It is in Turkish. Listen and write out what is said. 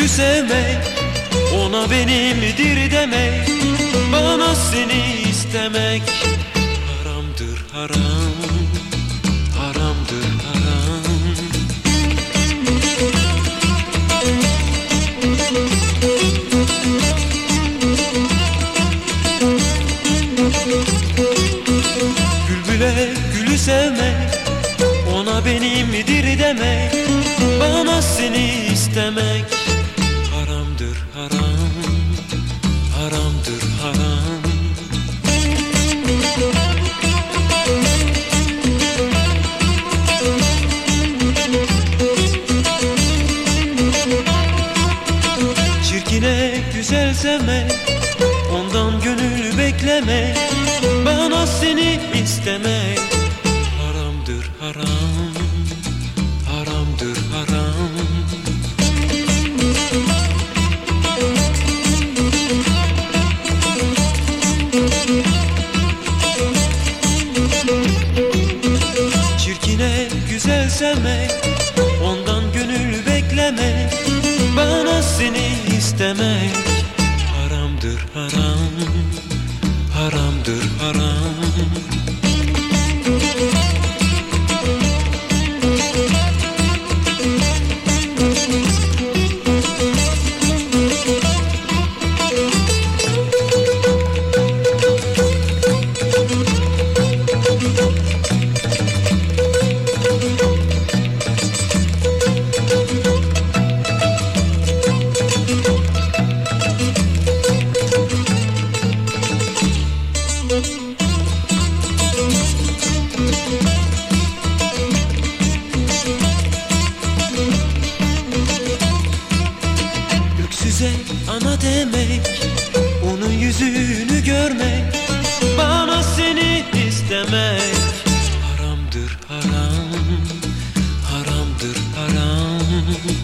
gülü sevmek Ona benimdir demek Bana seni istemek. Haramdır haram Haramdır haram. Bülbüle gülü sevmek Ona benimdir demek Bana seni istemek. Çirkine güzel sevmek Ondan gönül bekleme Bana seni istemek Haramdır haram güzel sevmek Ondan gönül bekleme Bana seni haram Mm-hmm.